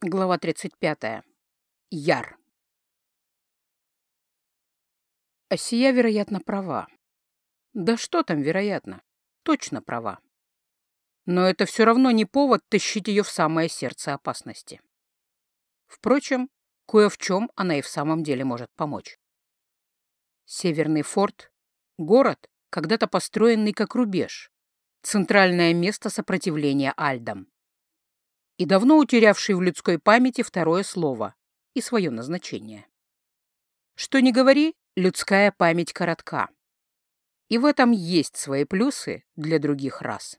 Глава 35. Яр. Осия, вероятно, права. Да что там, вероятно? Точно права. Но это все равно не повод тащить ее в самое сердце опасности. Впрочем, кое в чем она и в самом деле может помочь. Северный форт — город, когда-то построенный как рубеж, центральное место сопротивления Альдам и давно утерявший в людской памяти второе слово и свое назначение. Что ни говори, людская память коротка. И в этом есть свои плюсы для других рас.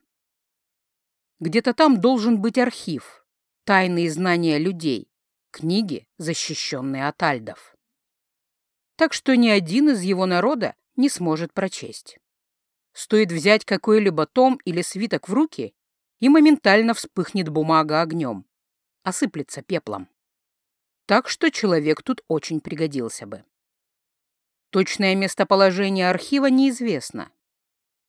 Где-то там должен быть архив, тайные знания людей, книги, защищенные от альдов. Так что ни один из его народа не сможет прочесть. Стоит взять какой-либо том или свиток в руки, и моментально вспыхнет бумага огнем, осыплется пеплом. Так что человек тут очень пригодился бы. Точное местоположение архива неизвестно.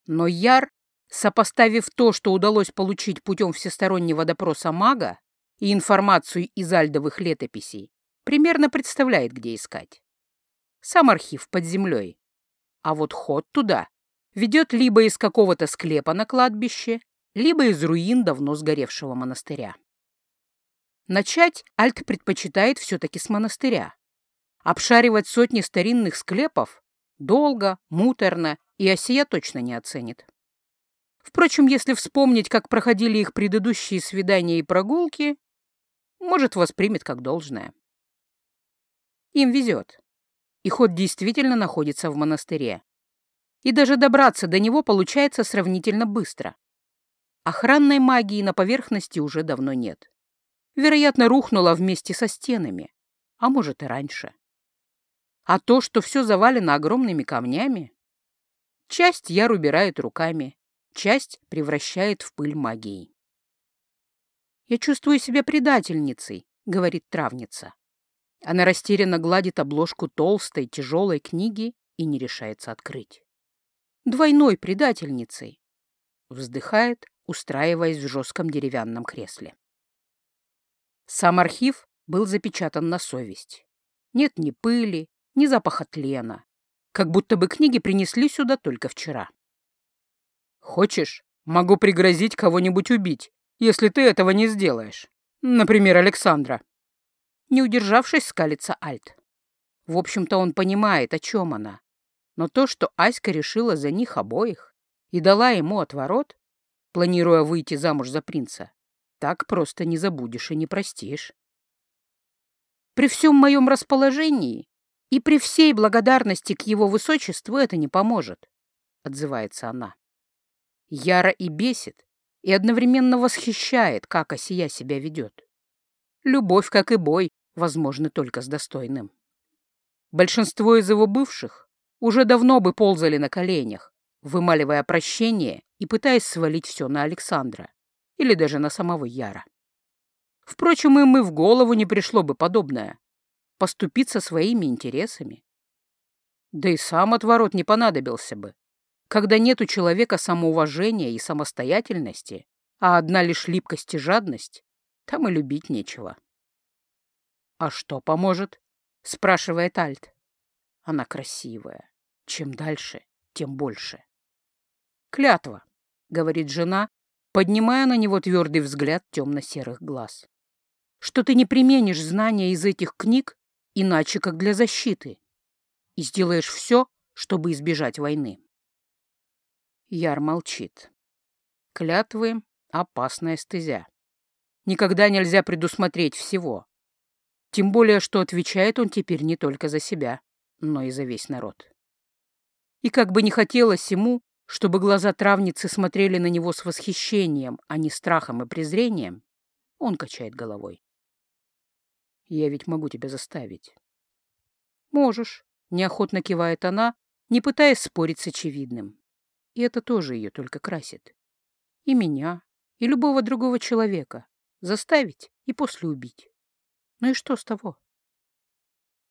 Но Яр, сопоставив то, что удалось получить путем всестороннего допроса мага и информацию из альдовых летописей, примерно представляет, где искать. Сам архив под землей. А вот ход туда ведет либо из какого-то склепа на кладбище, либо из руин давно сгоревшего монастыря. Начать Альт предпочитает все-таки с монастыря. Обшаривать сотни старинных склепов долго, муторно и Осия точно не оценит. Впрочем, если вспомнить, как проходили их предыдущие свидания и прогулки, может, воспримет как должное. Им везет. И ход действительно находится в монастыре. И даже добраться до него получается сравнительно быстро. Охранной магии на поверхности уже давно нет. Вероятно, рухнула вместе со стенами, а может и раньше. А то, что все завалено огромными камнями, часть Яр убирает руками, часть превращает в пыль магии. «Я чувствую себя предательницей», — говорит травница. Она растерянно гладит обложку толстой, тяжелой книги и не решается открыть. «Двойной предательницей», — вздыхает, устраиваясь в жестком деревянном кресле. Сам архив был запечатан на совесть. Нет ни пыли, ни запаха тлена. Как будто бы книги принесли сюда только вчера. «Хочешь, могу пригрозить кого-нибудь убить, если ты этого не сделаешь. Например, Александра». Не удержавшись, скалится Альт. В общем-то, он понимает, о чем она. Но то, что Аська решила за них обоих и дала ему отворот, планируя выйти замуж за принца, так просто не забудешь и не простишь. При всем моем расположении и при всей благодарности к его высочеству это не поможет, — отзывается она. Яро и бесит, и одновременно восхищает, как Осия себя ведет. Любовь, как и бой, возможно только с достойным. Большинство из его бывших уже давно бы ползали на коленях, вымаливая прощение и пытаясь свалить все на Александра или даже на самого Яра. Впрочем, им и в голову не пришло бы подобное — поступиться своими интересами. Да и сам отворот не понадобился бы. Когда нет у человека самоуважения и самостоятельности, а одна лишь липкость и жадность, там и любить нечего. «А что поможет?» — спрашивает Альт. Она красивая. Чем дальше, тем больше. Клятва. — говорит жена, поднимая на него твердый взгляд темно-серых глаз. «Что ты не применишь знания из этих книг иначе, как для защиты, и сделаешь все, чтобы избежать войны». Яр молчит. Клятвы — опасная стезя. Никогда нельзя предусмотреть всего. Тем более, что отвечает он теперь не только за себя, но и за весь народ. И как бы не хотелось ему, чтобы глаза травницы смотрели на него с восхищением, а не страхом и презрением, он качает головой. «Я ведь могу тебя заставить». «Можешь», — неохотно кивает она, не пытаясь спорить с очевидным. И это тоже ее только красит. И меня, и любого другого человека. Заставить и после убить. Ну и что с того?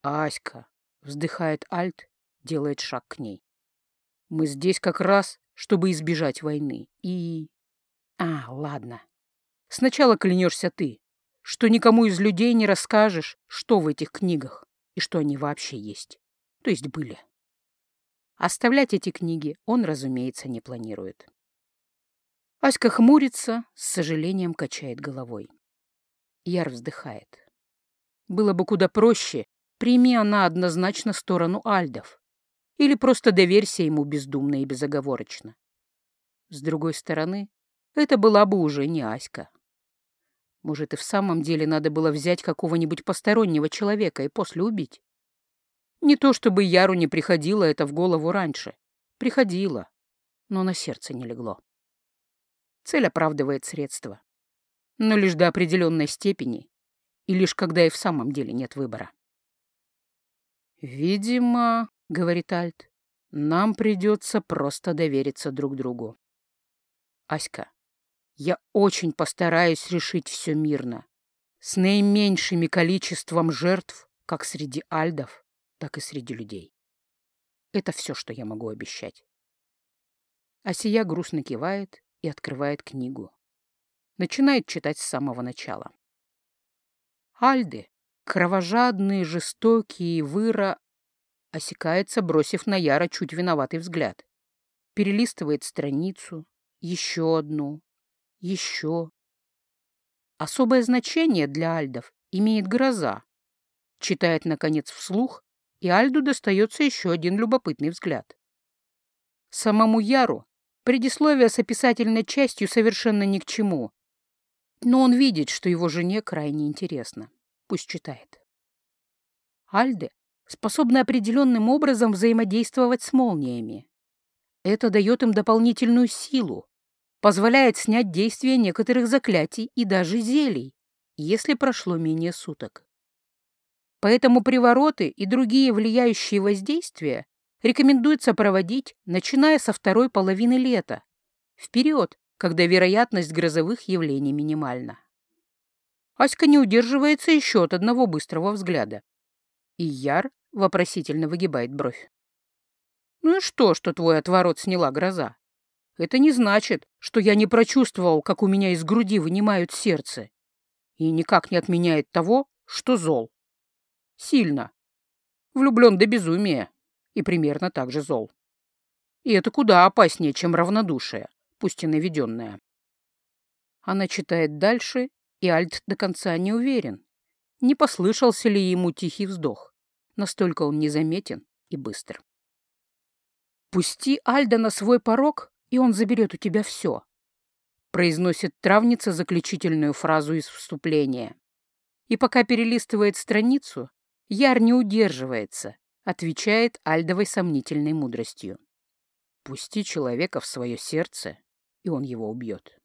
«Аська», — вздыхает Альт, делает шаг к ней. Мы здесь как раз, чтобы избежать войны. И... А, ладно. Сначала клянешься ты, что никому из людей не расскажешь, что в этих книгах и что они вообще есть, то есть были. Оставлять эти книги он, разумеется, не планирует. Аська хмурится, с сожалением качает головой. Яр вздыхает. Было бы куда проще, прими она однозначно сторону Альдов. Или просто доверься ему бездумно и безоговорочно. С другой стороны, это была бы уже не Аська. Может, и в самом деле надо было взять какого-нибудь постороннего человека и после убить? Не то чтобы Яру не приходило это в голову раньше. Приходило, но на сердце не легло. Цель оправдывает средства. Но лишь до определенной степени и лишь когда и в самом деле нет выбора. «Видимо, — говорит Альт, — нам придется просто довериться друг другу. Аська, я очень постараюсь решить все мирно, с наименьшими количеством жертв, как среди альдов, так и среди людей. Это все, что я могу обещать. Асия грустно кивает и открывает книгу. Начинает читать с самого начала. Альды, кровожадные, жестокие, выра, осекается, бросив на Яра чуть виноватый взгляд. Перелистывает страницу, еще одну, еще. Особое значение для альдов имеет гроза. Читает, наконец, вслух, и Альду достается еще один любопытный взгляд. Самому Яру предисловие с описательной частью совершенно ни к чему, но он видит, что его жене крайне интересно. Пусть читает. Альды способны определенным образом взаимодействовать с молниями. Это дает им дополнительную силу, позволяет снять действие некоторых заклятий и даже зелий, если прошло менее суток. Поэтому привороты и другие влияющие воздействия рекомендуется проводить, начиная со второй половины лета, вперед, когда вероятность грозовых явлений минимальна. Аська не удерживается еще от одного быстрого взгляда. И Яр вопросительно выгибает бровь. «Ну и что, что твой отворот сняла гроза? Это не значит, что я не прочувствовал, как у меня из груди вынимают сердце. И никак не отменяет того, что зол. Сильно. Влюблен до безумия. И примерно так же зол. И это куда опаснее, чем равнодушие, пусть и наведенное. Она читает дальше, и Альт до конца не уверен, не послышался ли ему тихий вздох. Настолько он незаметен и быстр. «Пусти Альда на свой порог, и он заберет у тебя все», — произносит травница заключительную фразу из вступления. И пока перелистывает страницу, Яр не удерживается, отвечает Альдовой сомнительной мудростью. «Пусти человека в свое сердце, и он его убьет».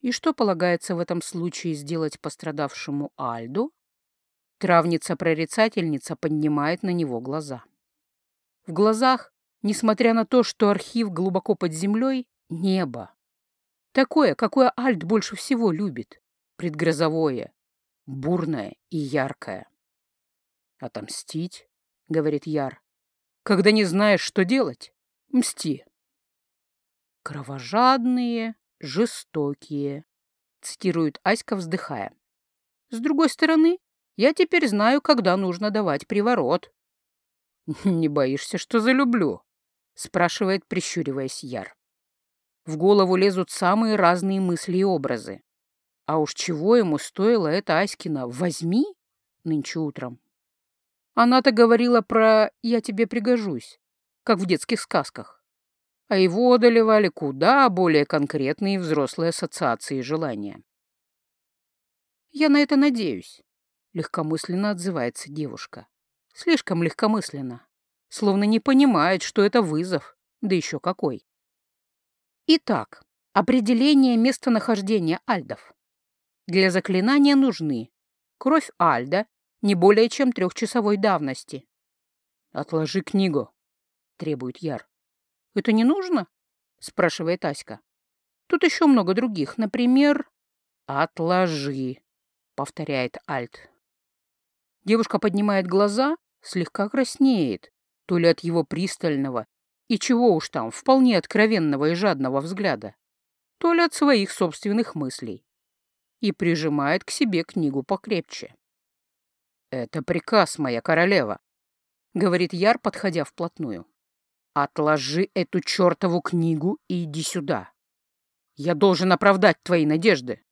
И что полагается в этом случае сделать пострадавшему Альду? Травница-прорицательница поднимает на него глаза. В глазах Несмотря на то, что архив глубоко под землей, небо. Такое, какое Альт больше всего любит. Предгрозовое, бурное и яркое. «Отомстить», — говорит Яр. «Когда не знаешь, что делать, мсти». «Кровожадные, жестокие», — цитирует Аська, вздыхая. «С другой стороны, я теперь знаю, когда нужно давать приворот». «Не боишься, что залюблю?» — спрашивает, прищуриваясь Яр. В голову лезут самые разные мысли и образы. А уж чего ему стоило это Аськина «возьми» нынче утром? Она-то говорила про «я тебе пригожусь», как в детских сказках. А его одолевали куда более конкретные взрослые ассоциации и желания. «Я на это надеюсь», — легкомысленно отзывается девушка. «Слишком легкомысленно словно не понимает, что это вызов, да еще какой. Итак, определение местонахождения альдов. Для заклинания нужны кровь альда не более чем трехчасовой давности. «Отложи книгу», — требует Яр. «Это не нужно?» — спрашивает Аська. «Тут еще много других. Например...» «Отложи», — повторяет Альт. Девушка поднимает глаза, слегка краснеет, то ли от его пристального и чего уж там, вполне откровенного и жадного взгляда, то ли от своих собственных мыслей. и прижимает к себе книгу покрепче. «Это приказ, моя королева», — говорит Яр, подходя вплотную. «Отложи эту чертову книгу и иди сюда. Я должен оправдать твои надежды».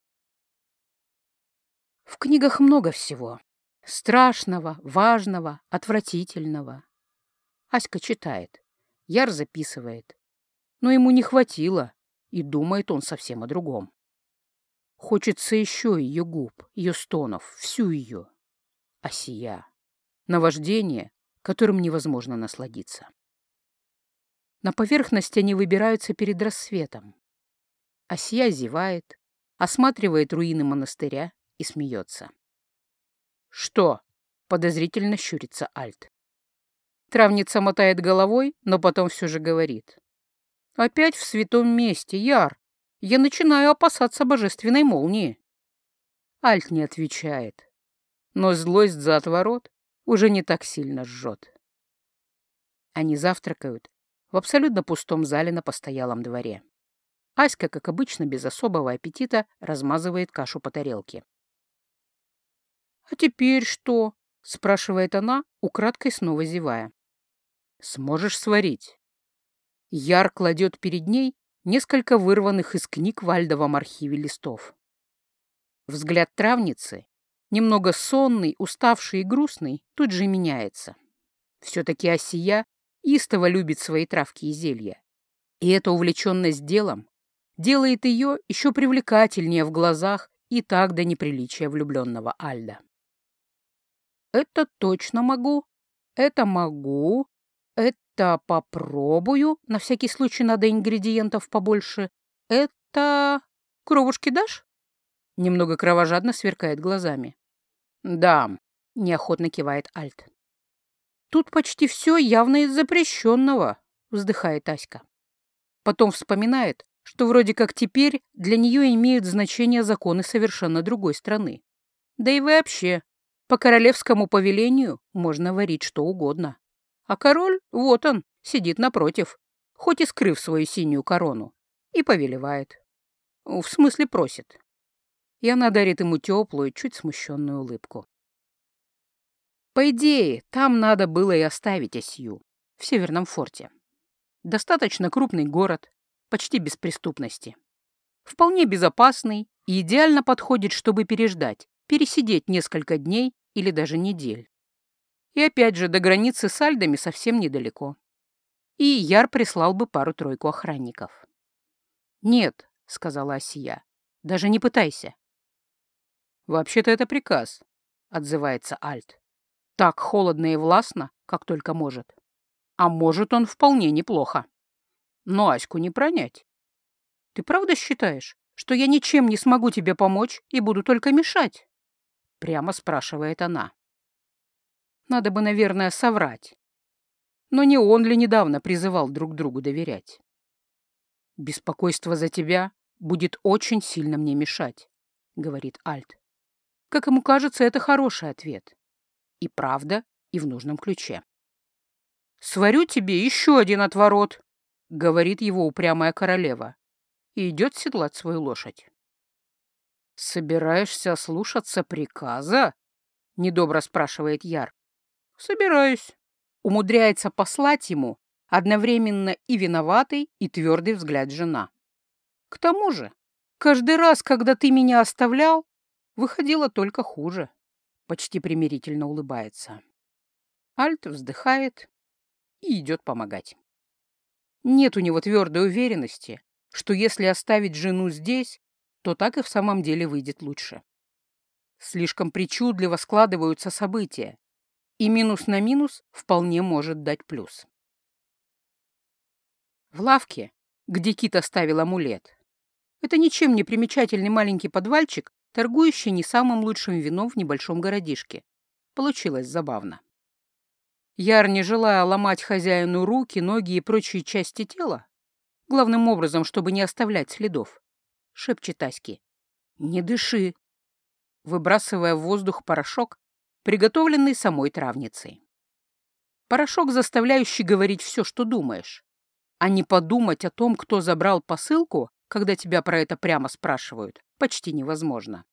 В книгах много всего. Страшного, важного, отвратительного. Аська читает, Яр записывает. Но ему не хватило, и думает он совсем о другом. Хочется еще ее губ, ее стонов, всю ее. А сия — наваждение, которым невозможно насладиться. На поверхность они выбираются перед рассветом. Асия зевает, осматривает руины монастыря и смеется. «Что?» — подозрительно щурится Альт. Травница мотает головой, но потом все же говорит. «Опять в святом месте, Яр. Я начинаю опасаться божественной молнии». Альт не отвечает, но злость за отворот уже не так сильно жжет. Они завтракают в абсолютно пустом зале на постоялом дворе. Аська, как обычно, без особого аппетита, размазывает кашу по тарелке. «А теперь что?» — спрашивает она, украдкой снова зевая. «Сможешь сварить?» Яр кладет перед ней несколько вырванных из книг в Альдовом архиве листов. Взгляд травницы, немного сонный, уставший и грустный, тут же меняется. Все-таки Осия истово любит свои травки и зелья. И эта увлеченность делом делает ее еще привлекательнее в глазах и так до неприличия влюбленного Альда. Это точно могу. Это могу. Это попробую. На всякий случай надо ингредиентов побольше. Это... Кровушки дашь? Немного кровожадно сверкает глазами. Да, неохотно кивает Альт. Тут почти все явно из запрещенного, вздыхает Аська. Потом вспоминает, что вроде как теперь для нее имеют значение законы совершенно другой страны. Да и вообще, по королевскому повелению можно варить что угодно. А король, вот он, сидит напротив, хоть и скрыв свою синюю корону, и повелевает. В смысле просит. И она дарит ему теплую, чуть смущенную улыбку. По идее, там надо было и оставить Осью, в Северном форте. Достаточно крупный город, почти без преступности. Вполне безопасный и идеально подходит, чтобы переждать, пересидеть несколько дней или даже недель. И опять же, до границы с Альдами совсем недалеко. И Яр прислал бы пару-тройку охранников. «Нет», — сказала Осия, — «даже не пытайся». «Вообще-то это приказ», — отзывается Альт. «Так холодно и властно, как только может. А может он вполне неплохо. Но Аську не пронять. Ты правда считаешь, что я ничем не смогу тебе помочь и буду только мешать?» Прямо спрашивает она. Надо бы, наверное, соврать. Но не он ли недавно призывал друг другу доверять? «Беспокойство за тебя будет очень сильно мне мешать», — говорит Альт. Как ему кажется, это хороший ответ. И правда, и в нужном ключе. «Сварю тебе еще один отворот», — говорит его упрямая королева, и идет седлать свою лошадь. «Собираешься слушаться приказа?» — недобро спрашивает Яр. «Собираюсь». Умудряется послать ему одновременно и виноватый, и твердый взгляд жена. «К тому же, каждый раз, когда ты меня оставлял, выходило только хуже», — почти примирительно улыбается. Альт вздыхает и идет помогать. Нет у него твердой уверенности, что если оставить жену здесь, то так и в самом деле выйдет лучше. Слишком причудливо складываются события, и минус на минус вполне может дать плюс. В лавке, где Кит оставил амулет, это ничем не примечательный маленький подвальчик, торгующий не самым лучшим вином в небольшом городишке. Получилось забавно. Яр, не желая ломать хозяину руки, ноги и прочие части тела, главным образом, чтобы не оставлять следов, — шепчет Аське. «Не дыши!» Выбрасывая в воздух порошок, приготовленный самой травницей. Порошок, заставляющий говорить все, что думаешь, а не подумать о том, кто забрал посылку, когда тебя про это прямо спрашивают, почти невозможно.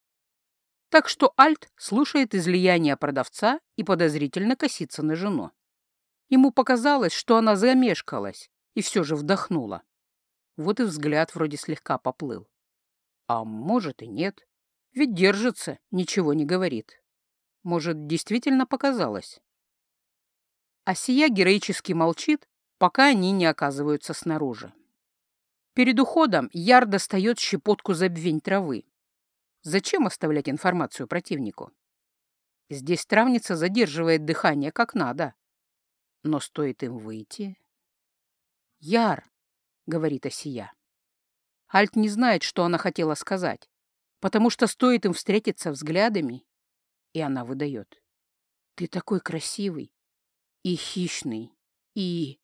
Так что Альт слушает излияние продавца и подозрительно косится на жену. Ему показалось, что она замешкалась и все же вдохнула. Вот и взгляд вроде слегка поплыл. А может и нет. Ведь держится, ничего не говорит. Может, действительно показалось. А сия героически молчит, пока они не оказываются снаружи. Перед уходом Яр достает щепотку забвень травы. Зачем оставлять информацию противнику? Здесь травница задерживает дыхание как надо. Но стоит им выйти... «Яр!» — говорит Осия. Альт не знает, что она хотела сказать, потому что стоит им встретиться взглядами, и она выдает. «Ты такой красивый и хищный, и...»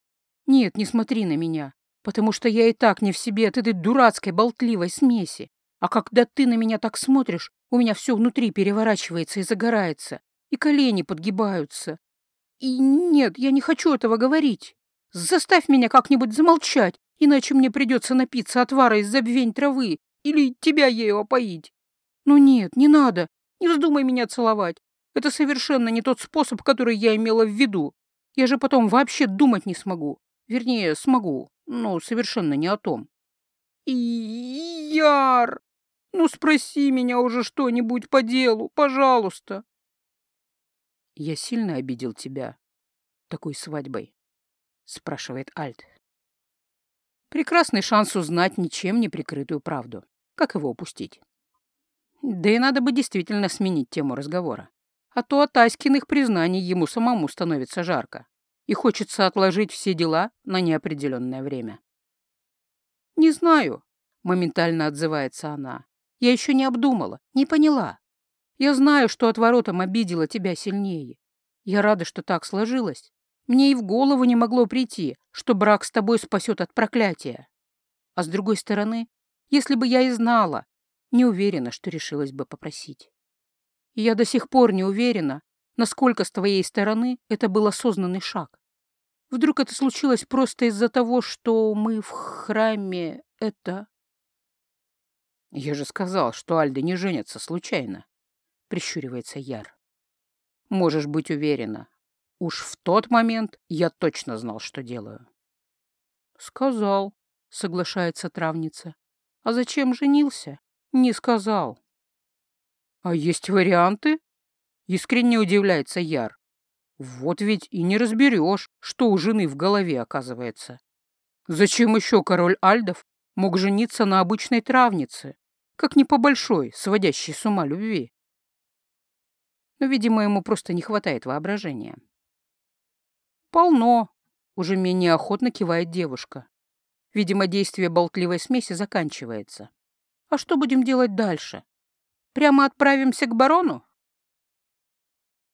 «Нет, не смотри на меня, потому что я и так не в себе от этой дурацкой болтливой смеси. А когда ты на меня так смотришь, у меня все внутри переворачивается и загорается, и колени подгибаются. И нет, я не хочу этого говорить. Заставь меня как-нибудь замолчать, иначе мне придется напиться отвара из забвень травы или тебя ею опоить. Ну нет, не надо, не вздумай меня целовать. Это совершенно не тот способ, который я имела в виду. Я же потом вообще думать не смогу. Вернее, смогу, но совершенно не о том. И Яр, ну спроси меня уже что-нибудь по делу, пожалуйста. Я сильно обидел тебя такой свадьбой, спрашивает Альт. Прекрасный шанс узнать ничем не прикрытую правду. Как его упустить? Да и надо бы действительно сменить тему разговора. А то от Аськиных признаний ему самому становится жарко, и хочется отложить все дела на неопределенное время. «Не знаю», — моментально отзывается она. «Я еще не обдумала, не поняла. Я знаю, что отворотом обидела тебя сильнее. Я рада, что так сложилось. Мне и в голову не могло прийти, что брак с тобой спасет от проклятия. А с другой стороны, если бы я и знала, не уверена, что решилась бы попросить. И я до сих пор не уверена, насколько с твоей стороны это был осознанный шаг. Вдруг это случилось просто из-за того, что мы в храме это... Я же сказал, что Альда не женится случайно, — прищуривается Яр. Можешь быть уверена, уж в тот момент я точно знал, что делаю. Сказал, — соглашается травница. А зачем женился? Не сказал. А есть варианты? Искренне удивляется Яр. Вот ведь и не разберешь, что у жены в голове оказывается. Зачем еще король Альдов мог жениться на обычной травнице, как не по большой, сводящей с ума любви? Но, видимо, ему просто не хватает воображения. «Полно», — уже менее охотно кивает девушка. Видимо, действие болтливой смеси заканчивается. А что будем делать дальше? Прямо отправимся к барону?